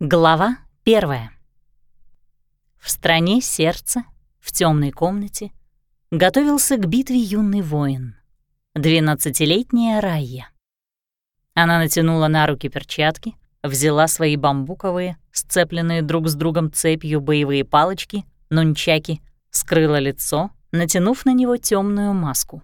Глава первая. В стране сердца, в темной комнате, готовился к битве юный воин, двенадцатилетняя Райя. Она натянула на руки перчатки, взяла свои бамбуковые, сцепленные друг с другом цепью боевые палочки, нунчаки, скрыла лицо, натянув на него темную маску.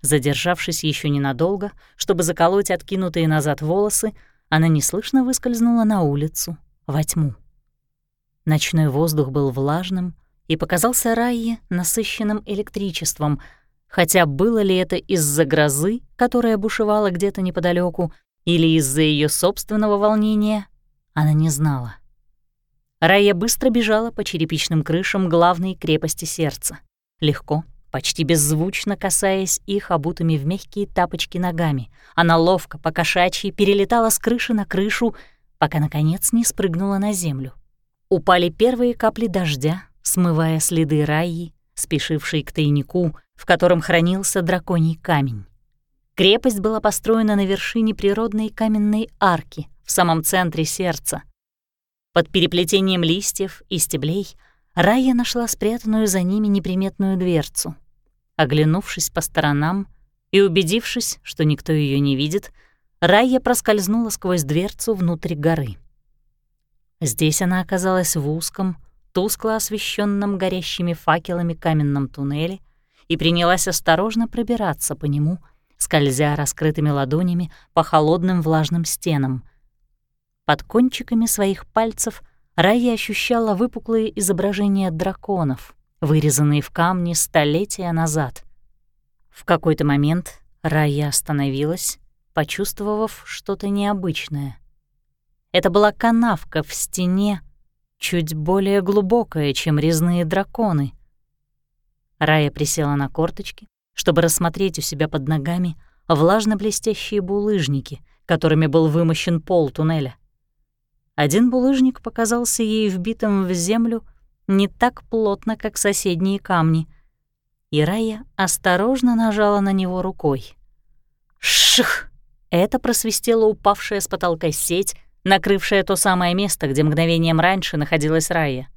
Задержавшись еще ненадолго, чтобы заколоть откинутые назад волосы, она неслышно выскользнула на улицу, во тьму. Ночной воздух был влажным и показался Райе насыщенным электричеством, хотя было ли это из-за грозы, которая бушевала где-то неподалеку, или из-за ее собственного волнения, она не знала. Рая быстро бежала по черепичным крышам главной крепости сердца. Легко, почти беззвучно касаясь их обутыми в мягкие тапочки ногами. Она ловко, по кошачьи, перелетала с крыши на крышу, пока, наконец, не спрыгнула на землю. Упали первые капли дождя, смывая следы Раи, спешившей к тайнику, в котором хранился драконий камень. Крепость была построена на вершине природной каменной арки в самом центре сердца. Под переплетением листьев и стеблей Рая нашла спрятанную за ними неприметную дверцу. Оглянувшись по сторонам и убедившись, что никто ее не видит, Райя проскользнула сквозь дверцу внутрь горы. Здесь она оказалась в узком, тускло освещенном горящими факелами каменном туннеле и принялась осторожно пробираться по нему, скользя раскрытыми ладонями по холодным влажным стенам. Под кончиками своих пальцев Райя ощущала выпуклые изображения драконов — вырезанные в камне столетия назад. В какой-то момент Рая остановилась, почувствовав что-то необычное. Это была канавка в стене, чуть более глубокая, чем резные драконы. Рая присела на корточки, чтобы рассмотреть у себя под ногами влажно-блестящие булыжники, которыми был вымощен пол туннеля. Один булыжник показался ей вбитым в землю не так плотно, как соседние камни. И Рая осторожно нажала на него рукой. Ших! Это просвистела упавшая с потолка сеть, накрывшая то самое место, где мгновением раньше находилась Рая.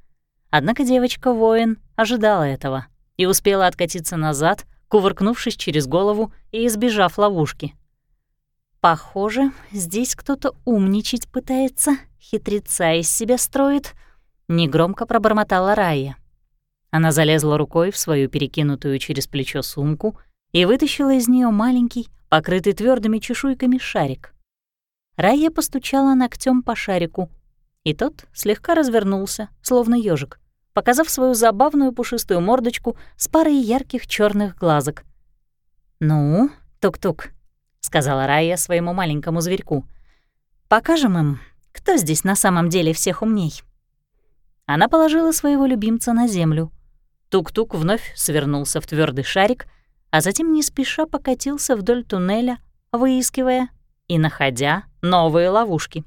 Однако девочка-воин ожидала этого и успела откатиться назад, кувыркнувшись через голову и избежав ловушки. Похоже, здесь кто-то умничать пытается, хитреца из себя строит — Негромко пробормотала Рая. Она залезла рукой в свою перекинутую через плечо сумку и вытащила из нее маленький, покрытый твердыми чешуйками шарик. Рая постучала ногтем по шарику, и тот слегка развернулся, словно ежик, показав свою забавную пушистую мордочку с парой ярких черных глазок. «Ну, тук-тук», — сказала Рая своему маленькому зверьку. «Покажем им, кто здесь на самом деле всех умней». Она положила своего любимца на землю. Тук-тук вновь свернулся в твердый шарик, а затем не спеша покатился вдоль туннеля, выискивая и находя новые ловушки.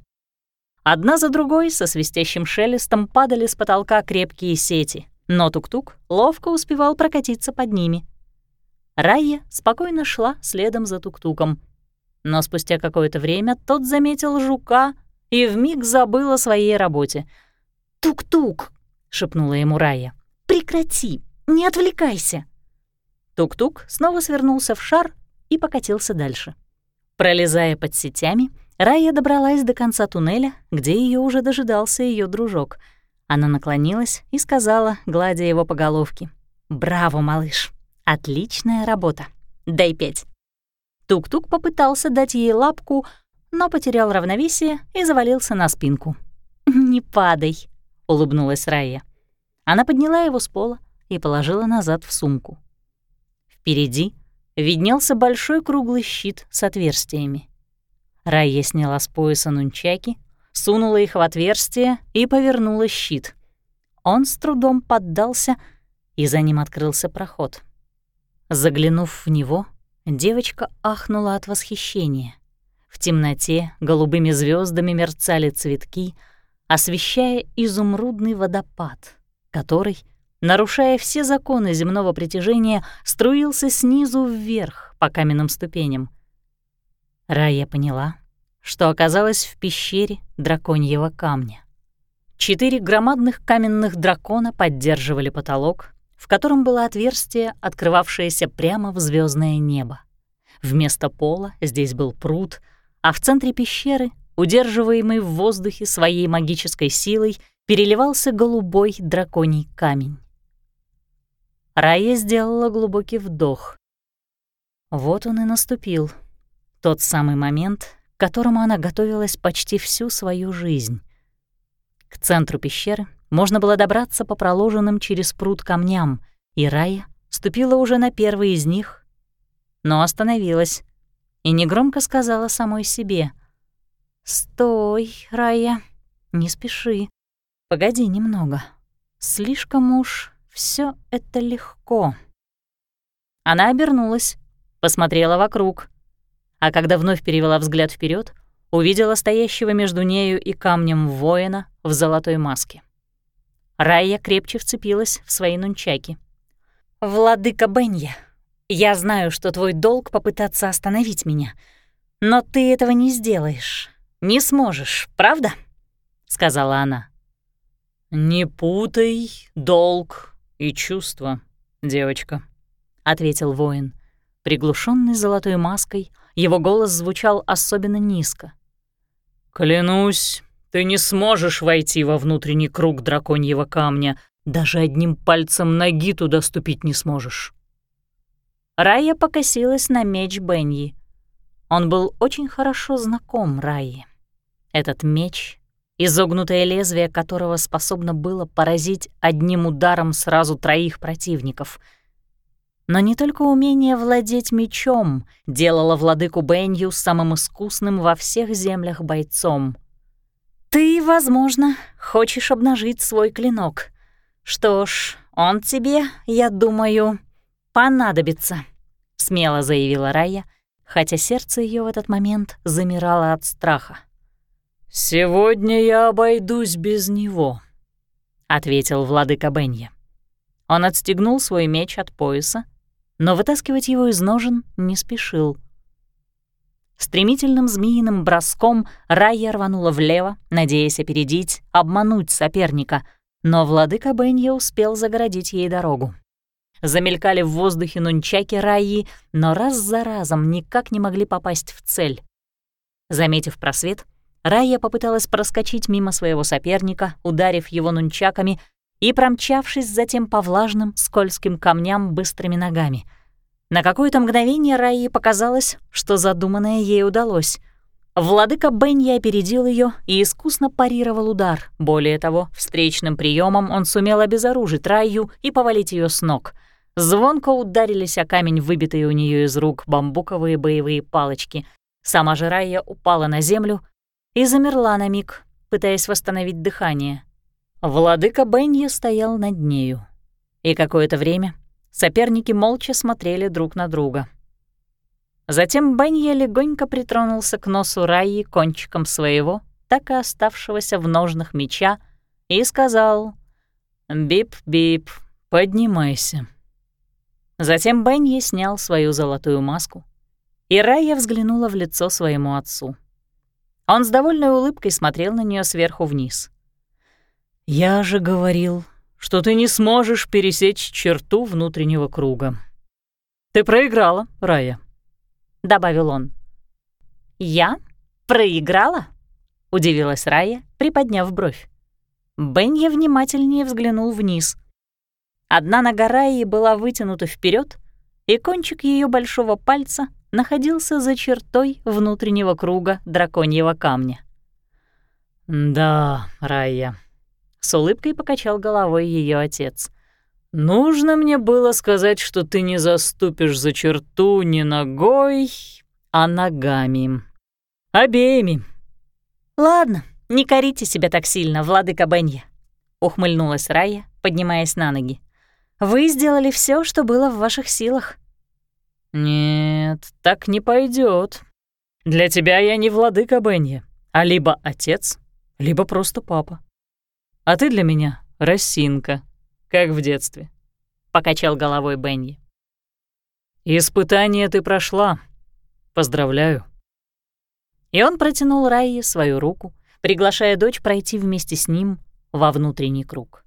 Одна за другой со свистящим шелестом падали с потолка крепкие сети, но Тук-Тук ловко успевал прокатиться под ними. Райя спокойно шла следом за Тук-Туком. Но спустя какое-то время тот заметил жука и вмиг забыл о своей работе — «Тук-тук!» — шепнула ему Рая. «Прекрати! Не отвлекайся!» Тук-тук снова свернулся в шар и покатился дальше. Пролезая под сетями, Рая добралась до конца туннеля, где ее уже дожидался ее дружок. Она наклонилась и сказала, гладя его по головке. «Браво, малыш! Отличная работа! Дай пять!» Тук-тук попытался дать ей лапку, но потерял равновесие и завалился на спинку. «Не падай!» Улыбнулась Рая. Она подняла его с пола и положила назад в сумку. Впереди виднелся большой круглый щит с отверстиями. Рая сняла с пояса нунчаки, сунула их в отверстие и повернула щит. Он с трудом поддался, и за ним открылся проход. Заглянув в него, девочка ахнула от восхищения. В темноте голубыми звездами мерцали цветки — освещая изумрудный водопад, который, нарушая все законы земного притяжения, струился снизу вверх по каменным ступеням. Рая поняла, что оказалась в пещере драконьего камня. Четыре громадных каменных дракона поддерживали потолок, в котором было отверстие, открывавшееся прямо в звездное небо. Вместо пола здесь был пруд, а в центре пещеры, удерживаемый в воздухе своей магической силой, переливался голубой драконий камень. Рая сделала глубокий вдох. Вот он и наступил. Тот самый момент, к которому она готовилась почти всю свою жизнь. К центру пещеры можно было добраться по проложенным через пруд камням, и Рая ступила уже на первый из них, но остановилась и негромко сказала самой себе «Стой, Рая, не спеши, погоди немного, слишком уж все это легко». Она обернулась, посмотрела вокруг, а когда вновь перевела взгляд вперед, увидела стоящего между нею и камнем воина в золотой маске. Райя крепче вцепилась в свои нунчаки. «Владыка Бенья, я знаю, что твой долг попытаться остановить меня, но ты этого не сделаешь, не сможешь, правда?» — сказала она. «Не путай долг и чувства, девочка», — ответил воин. Приглушенный золотой маской, его голос звучал особенно низко. «Клянусь, ты не сможешь войти во внутренний круг драконьего камня, даже одним пальцем ноги туда ступить не сможешь». Рая покосилась на меч Беньи. Он был очень хорошо знаком Райе. Этот меч, изогнутое лезвие которого способно было поразить одним ударом сразу троих противников. Но не только умение владеть мечом делало владыку Бенью самым искусным во всех землях бойцом — ты, возможно, хочешь обнажить свой клинок. Что ж, он тебе, я думаю, понадобится, смело заявила Рая, хотя сердце ее в этот момент замирало от страха. «Сегодня я обойдусь без него», — ответил владыка Бенья. Он отстегнул свой меч от пояса, но вытаскивать его из ножен не спешил — Стремительным змеиным броском Райя рванула влево, надеясь опередить, обмануть соперника, но владыка Бенья успел загородить ей дорогу. Замелькали в воздухе нунчаки Райи, но раз за разом никак не могли попасть в цель. Заметив просвет, Райя попыталась проскочить мимо своего соперника, ударив его нунчаками и промчавшись затем по влажным, скользким камням быстрыми ногами — на какое-то мгновение Раи показалось, что задуманное ей удалось. Владыка Бенья опередил ее и искусно парировал удар. Более того, встречным приемом он сумел обезоружить Раю и повалить ее с ног. Звонко ударились о камень, выбитые у нее из рук бамбуковые боевые палочки. Сама же Райя упала на землю и замерла на миг, пытаясь восстановить дыхание. Владыка Бенья стоял над нею. И какое-то время Соперники молча смотрели друг на друга. Затем Бенья легонько притронулся к носу Раи кончиком своего, так и оставшегося в ножнах меча, и сказал «Бип-бип, поднимайся». Затем Бенья снял свою золотую маску, и Рая взглянула в лицо своему отцу. Он с довольной улыбкой смотрел на нее сверху вниз. «Я же говорил, что ты не сможешь пересечь черту внутреннего круга. Ты проиграла, Рая, — добавил он. «Я? Проиграла?» — удивилась Рая, приподняв бровь. Бенья внимательнее взглянул вниз. Одна нога Раи была вытянута вперед, и кончик ее большого пальца находился за чертой внутреннего круга драконьего камня. «Да, Рая», с улыбкой покачал головой ее отец. «Нужно мне было сказать, что ты не заступишь за черту не ногой, а ногами. Обеими». «Ладно, не корите себя так сильно, владыка Бенья», — ухмыльнулась Рая, поднимаясь на ноги. «Вы сделали все, что было в ваших силах». «Нет, так не пойдет. Для тебя я не владыка Бенья, а либо отец, либо просто папа. А ты для меня росинка, как в детстве», — покачал головой Бенни. «Испытание ты прошла. Поздравляю». И он протянул Райе свою руку, приглашая дочь пройти вместе с ним, во внутренний круг.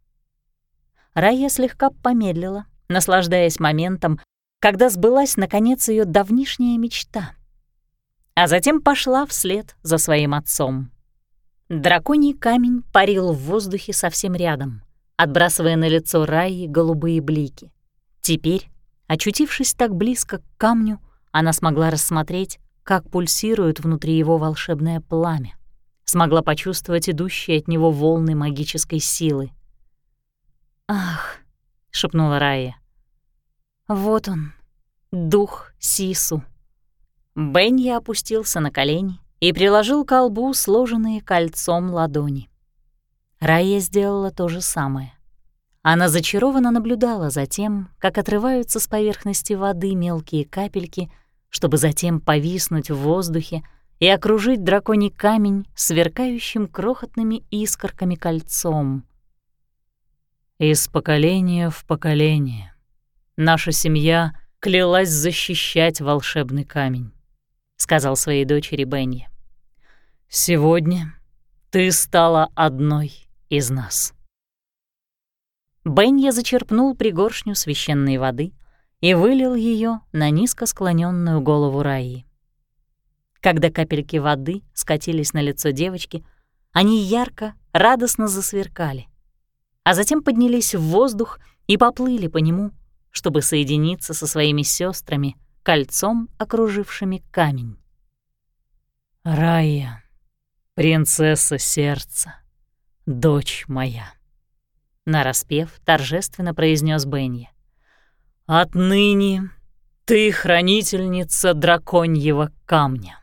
Рая слегка помедлила, наслаждаясь моментом, когда сбылась, наконец, ее давнишняя мечта. А затем пошла вслед за своим отцом. Драконий камень парил в воздухе совсем рядом, отбрасывая на лицо Раи голубые блики. Теперь, очутившись так близко к камню, она смогла рассмотреть, как пульсирует внутри его волшебное пламя. Смогла почувствовать идущие от него волны магической силы. «Ах!» — шепнула Рая. «Вот он, дух Сису». Бенни опустился на колени и приложил к колбу сложенные кольцом ладони. Рая сделала то же самое. Она зачарованно наблюдала за тем, как отрываются с поверхности воды мелкие капельки, чтобы затем повиснуть в воздухе и окружить драконий камень сверкающим крохотными искорками кольцом. Из поколения в поколение наша семья клялась защищать волшебный камень, сказал своей дочери Бенни. Сегодня ты стала одной из нас. Бенья зачерпнул пригоршню священной воды и вылил ее на низко склоненную голову Раи. Когда капельки воды скатились на лицо девочки, они ярко, радостно засверкали, а затем поднялись в воздух и поплыли по нему, чтобы соединиться со своими сестрами, кольцом окружившими камень. «Рая, принцесса сердца, дочь моя», — нараспев торжественно произнес Бенни. «Отныне ты хранительница драконьего камня».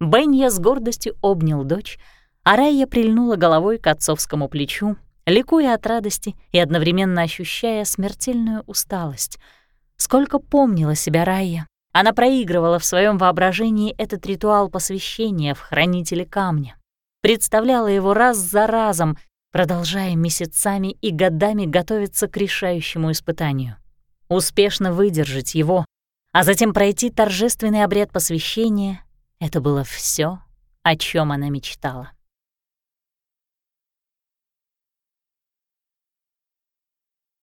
Бенья с гордостью обнял дочь, а Райя прильнула головой к отцовскому плечу, ликуя от радости и одновременно ощущая смертельную усталость. Сколько помнила себя Райя, она проигрывала в своем воображении этот ритуал посвящения в хранителе камня, представляла его раз за разом, продолжая месяцами и годами готовиться к решающему испытанию. Успешно выдержать его, а затем пройти торжественный обряд посвящения — это было все, о чем она мечтала.